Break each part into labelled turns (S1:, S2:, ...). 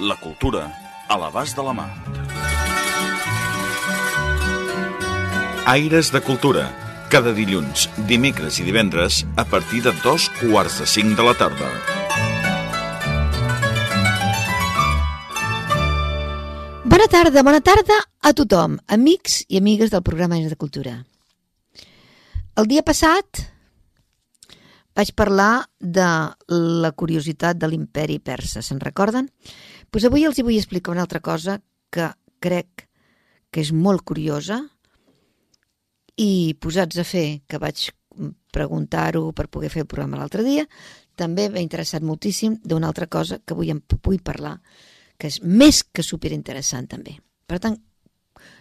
S1: La cultura a l'abast de la mà. Aires de Cultura. Cada dilluns, dimecres i divendres a partir de dos quarts de cinc de la tarda.
S2: Bona tarda, bona tarda a tothom, amics i amigues del programa Anys de Cultura. El dia passat vaig parlar de la curiositat de l'imperi persa, se'n recorden? Pues avui els hi vull explicar una altra cosa que crec que és molt curiosa i posats a fer, que vaig preguntar-ho per poder fer el programa l'altre dia, també m'ha interessat moltíssim d'una altra cosa que avui en vull parlar, que és més que superinteressant també. Per tant,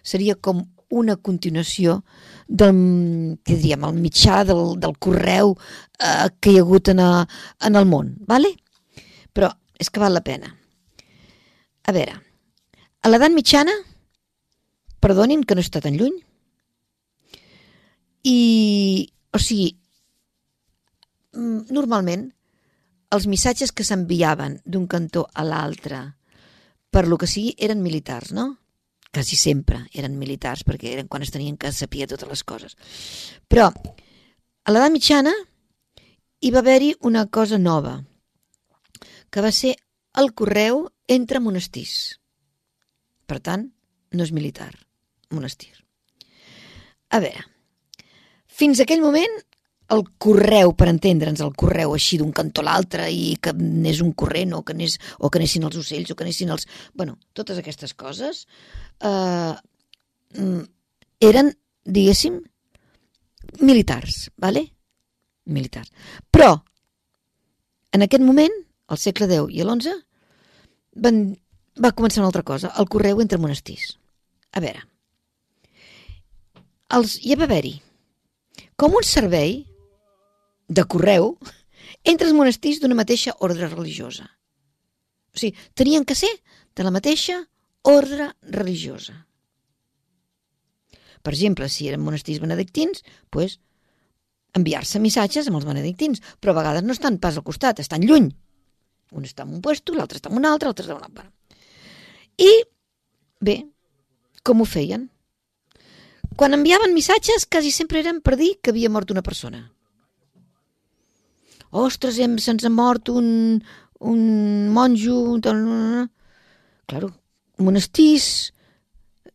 S2: seria com una continuació del, què diríem, el mitjà del, del correu eh, que hi ha hagut en, a, en el món, ¿vale? però és que val la pena. A veure, a l'edat mitjana, perdonin que no està tan lluny, i, o sigui, normalment, els missatges que s'enviaven d'un cantó a l'altre, per lo que sigui, eren militars, no? quasi sempre eren militars, perquè eren quan es tenien que saber totes les coses. Però, a l'edat mitjana, hi va haver-hi una cosa nova, que va ser el correu entre monestirs. Per tant, no és militar, monestir. A veure, fins aquell moment el correu, per entendre'ns, el correu així d'un cantó a l'altre i que anés un corrent o que, anés, o que anessin els ocells o que anessin els... bueno, totes aquestes coses eh, mm, eren, diguéssim, militars, ¿vale? Militars. Però, en aquest moment, al segle X i l'XI, van, va començar una altra cosa, el correu entre monestirs. A veure, els, hi va haver-hi com un servei de correu entre els monestirs d'una mateixa ordre religiosa. O sigui, tenien que ser de la mateixa ordre religiosa. Per exemple, si eren monestirs benedictins, doncs, enviar-se missatges amb els benedictins, però a vegades no estan pas al costat, estan lluny. Un està en un puesto, l'altre està en un altre, l'altre està en un altre. I, bé, com ho feien? Quan enviaven missatges, quasi sempre eren per dir que havia mort una persona ostres, hem, se'ns ha mort un, un monjo... Claro, monestirs,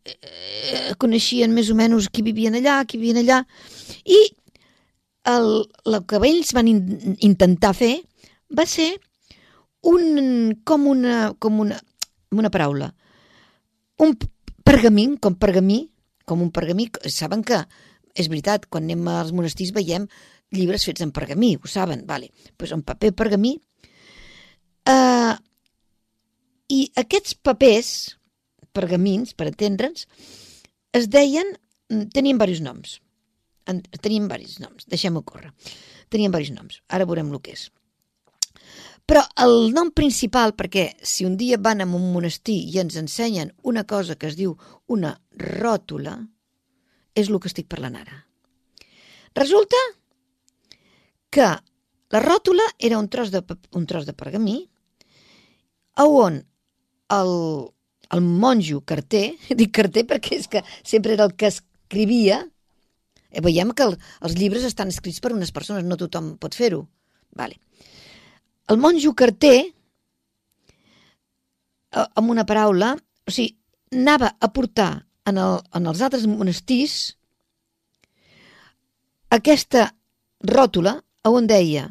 S2: eh, coneixien més o menys qui vivien allà, qui vivien allà, i el, el que ells van in, intentar fer va ser un, com una, com una, una paraula, un pergamí, com pergamí, com un pergamí, saben que és veritat, quan anem als monestirs veiem llibres fets en pergamí, ho saben, vale. pues en paper pergamí. Uh, I aquests papers, pergamins, per entendre'ns, es deien, tenien diversos noms. En, tenien diversos noms, deixem-ho córrer. Tenien diversos noms, ara veurem el que és. Però el nom principal, perquè si un dia van a un monestir i ens ensenyen una cosa que es diu una ròtula, és el que estic parlant ara. Resulta que la ròtula era un tros de, un tros de pergamí on el, el monjo carter, dic carter perquè és que sempre era el que escrivia, eh, veiem que el, els llibres estan escrits per unes persones, no tothom pot fer-ho. Vale. El monjo carter, eh, amb una paraula, o sigui, anava a portar en, el, en els altres monestirs aquesta ròtula on deia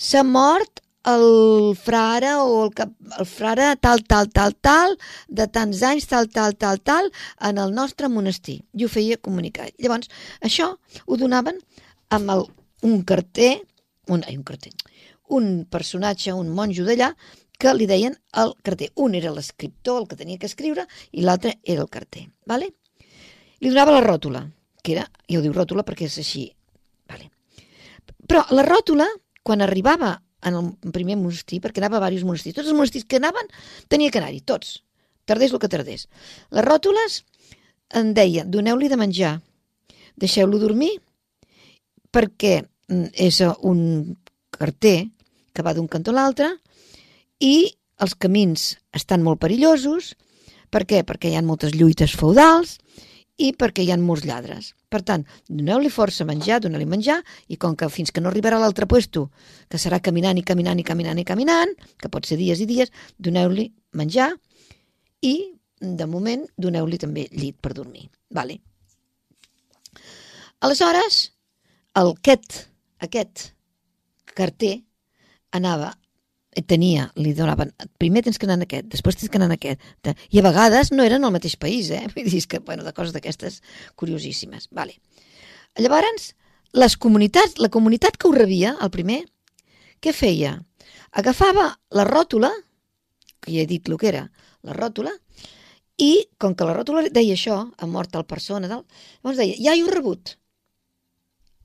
S2: s'ha mort el frare o el, cap, el frare tal, tal, tal, tal, de tants anys, tal, tal, tal, tal, en el nostre monestir. I ho feia comunicar. Llavors, això ho donaven amb el, un carter, un, ai, un carter, un personatge, un monjo d'allà, que li deien el carter. Un era l'escriptor, el que tenia que escriure, i l'altre era el carter. Vale? Li donava la ròtula, que era, ja ho diu ròtula perquè és així. Vale. Però la ròtula, quan arribava en el primer monestir, perquè anava a diversos monestirs, tots els monestirs que anaven tenia que anar-hi, tots, tardés el que tardés. Les ròtules en deia, doneu-li de menjar, deixeu-lo dormir, perquè mm, és un carter que va d'un cantó a l'altre i els camins estan molt perillosos. Per què? Perquè hi ha moltes lluites feudals i perquè hi ha molts lladres. Per tant, doneu-li força a menjar, doneu-li menjar, i com que fins que no arribarà a l'altre puesto, que serà caminant i caminant i caminant i caminant, que pot ser dies i dies, doneu-li menjar i, de moment, doneu-li també llit per dormir. Vale. Aleshores, el aquest, aquest carter anava tenia, li donaven, primer tens que anar en aquest, després tens que anar en aquest, i a vegades no eren al mateix país, eh? Vull dir, que, bueno, de coses d'aquestes curiosíssimes. Vale. Llavors, les comunitats, la comunitat que ho rebia, el primer, què feia? Agafava la ròtula, que ja he dit el que era, la ròtula, i com que la ròtula deia això, ha mort el persona, tal, llavors deia, ja hi ho rebut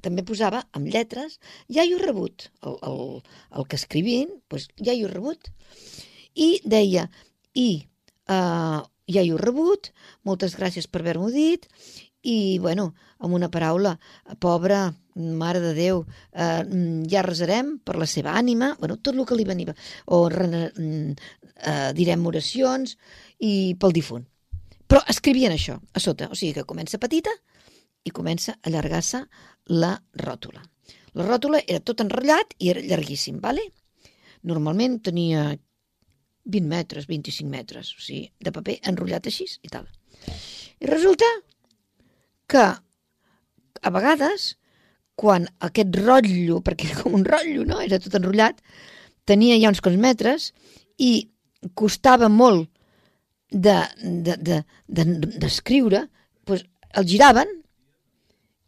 S2: també posava amb lletres, ja hi he rebut, el, el, el que escrivien, doncs ja hi he rebut. I deia, i uh, ja hi he rebut, moltes gràcies per haver-m'ho dit, i, bueno, amb una paraula, pobra, mare de Déu, eh, ja resarem per la seva ànima, bueno, tot el que li venia, o eh, direm oracions i pel difunt. Però escrivien això, a sota, o sigui que comença petita i comença a allargar-se la ròtula. La ròtula era tot enrotllat i era llarguíssim, vale? Normalment tenia 20 metres, 25 metres, o sigui, de paper enrotllat així i tal. I resulta que a vegades, quan aquest rotllo, perquè era com un rotllo, no? Era tot enrotllat, tenia ja uns quants metres i costava molt d'escriure, de, de, de, doncs el giraven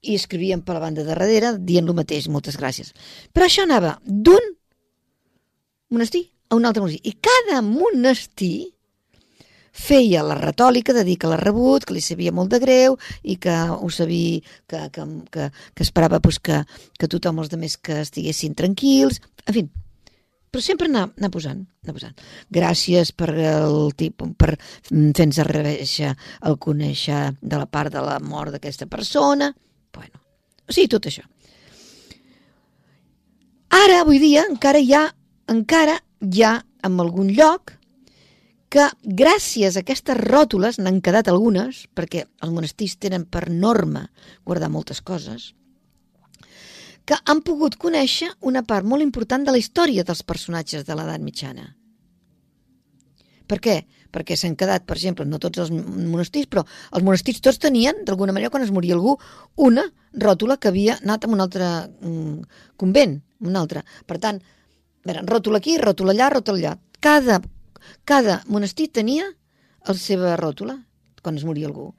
S2: i escrivien per la banda de darrere dient el mateix, moltes gràcies. Però això anava d'un monestir a un altre monestir. I cada monestir feia la retòlica de dir que l'ha rebut, que li sabia molt de greu i que ho sabia, que, que, que, que esperava pues, que, que tothom els demés que estiguessin tranquils, en fi, però sempre anar, anar posant, anar posant. Gràcies per, el tipus, per fer-nos arreveixer el conèixer de la part de la mort d'aquesta persona, Bueno, o sigui, tot això. Ara, avui dia, encara hi ha, encara hi ha en algun lloc que gràcies a aquestes ròtules n'han quedat algunes, perquè els monestirs tenen per norma guardar moltes coses, que han pogut conèixer una part molt important de la història dels personatges de l'edat mitjana. Per què? Perquè s'han quedat, per exemple, no tots els monestirs, però els monestirs tots tenien, d'alguna manera, quan es moria algú, una ròtula que havia anat a un altre mm, convent, un altre. Per tant, veure, ròtula aquí, ròtula allà, ròtula allà. Cada, cada monestir tenia la seva ròtula quan es moria algú.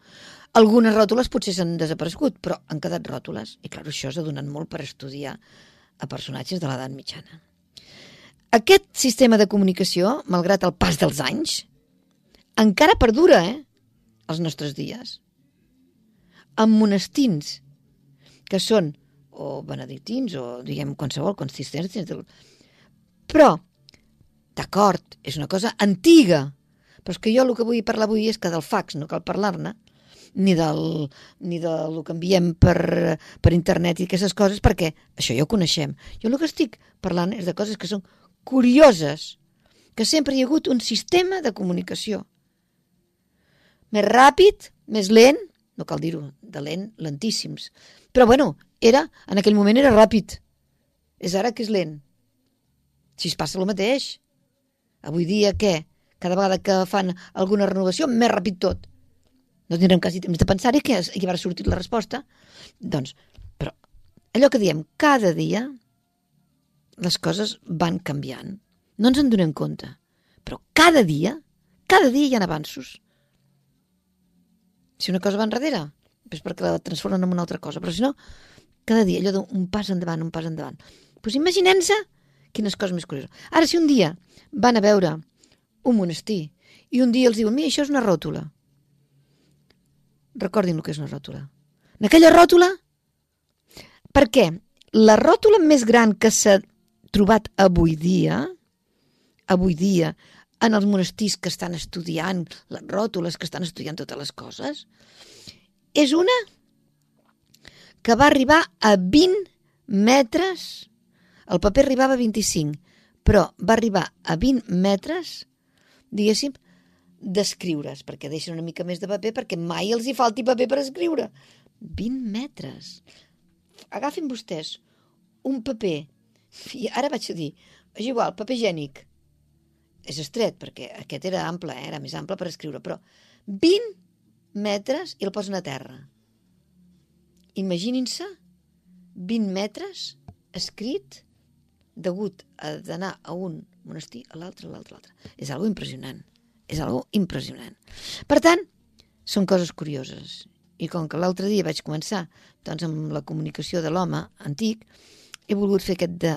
S2: Algunes ròtules potser s'han desaparegut, però han quedat ròtules. I, clar, això s'ha donat molt per estudiar a personatges de l'edat mitjana. Aquest sistema de comunicació, malgrat el pas dels anys, encara perdura, eh?, als nostres dies. Amb monestins, que són o benedictins o, diguem, qualsevol, consistències. Però, d'acord, és una cosa antiga, però és que jo el que vull parlar avui és que del fax no cal parlar-ne, ni del, ni del que enviem per, per internet i aquestes coses, perquè això ja ho coneixem. Jo el que estic parlant és de coses que són curioses, que sempre hi ha hagut un sistema de comunicació. Més ràpid, més lent, no cal dir-ho, de lent, lentíssims. Però bueno, era, en aquell moment era ràpid. És ara que és lent. Si es passa el mateix. Avui dia què? Cada vegada que fan alguna renovació, més ràpid tot. No tindrem quasi temps de pensar-hi que ja haurà sortit la resposta. Doncs, però allò que diem, cada dia les coses van canviant. No ens en donem compte. Però cada dia, cada dia hi ha avanços. Si una cosa va enrere, és perquè la transformen en una altra cosa. Però si no, cada dia allò d'un pas endavant, un pas endavant. Doncs pues imaginem-se Quines coses més curioses. Ara, si un dia van a veure un monestir i un dia els diuen, mira, això és una ròtula. Recordin el que és una ròtula. En aquella ròtula, per què? La ròtula més gran que s'ha trobat avui dia, avui dia, en els monestirs que estan estudiant les ròtules, que estan estudiant totes les coses, és una que va arribar a 20 metres, el paper arribava a 25, però va arribar a 20 metres, diguéssim, d'escriure's, perquè deixen una mica més de paper perquè mai els hi falti paper per escriure. 20 metres. Agafin vostès un paper, i ara vaig dir, és igual, paper gènic, és estret, perquè aquest era ample, eh? era més ample per escriure, però 20 metres i el posen a terra. Imaginin-se 20 metres escrit degut a d'anar a un monestir, a l'altre, a l'altre, a l'altre. És algo impressionant. És algo impressionant. Per tant, són coses curioses. I com que l'altre dia vaig començar doncs, amb la comunicació de l'home antic, he volgut fer aquest de,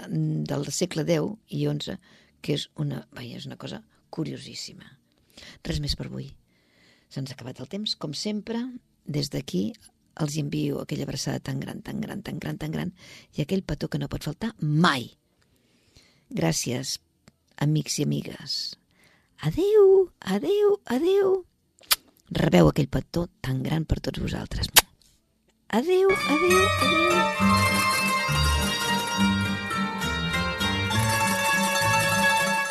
S2: del segle X i XI, que és una, vaja, és una cosa curiosíssima. Res més per avui. Se'ns ha acabat el temps. Com sempre, des d'aquí els envio aquella abraçada tan gran, tan gran, tan gran, tan gran i aquell petó que no pot faltar mai. Gràcies, amics i amigues. Adeu, adeu, adeu. Rebeu aquell petó tan gran per tots vosaltres. Adeu, adeu, adeu.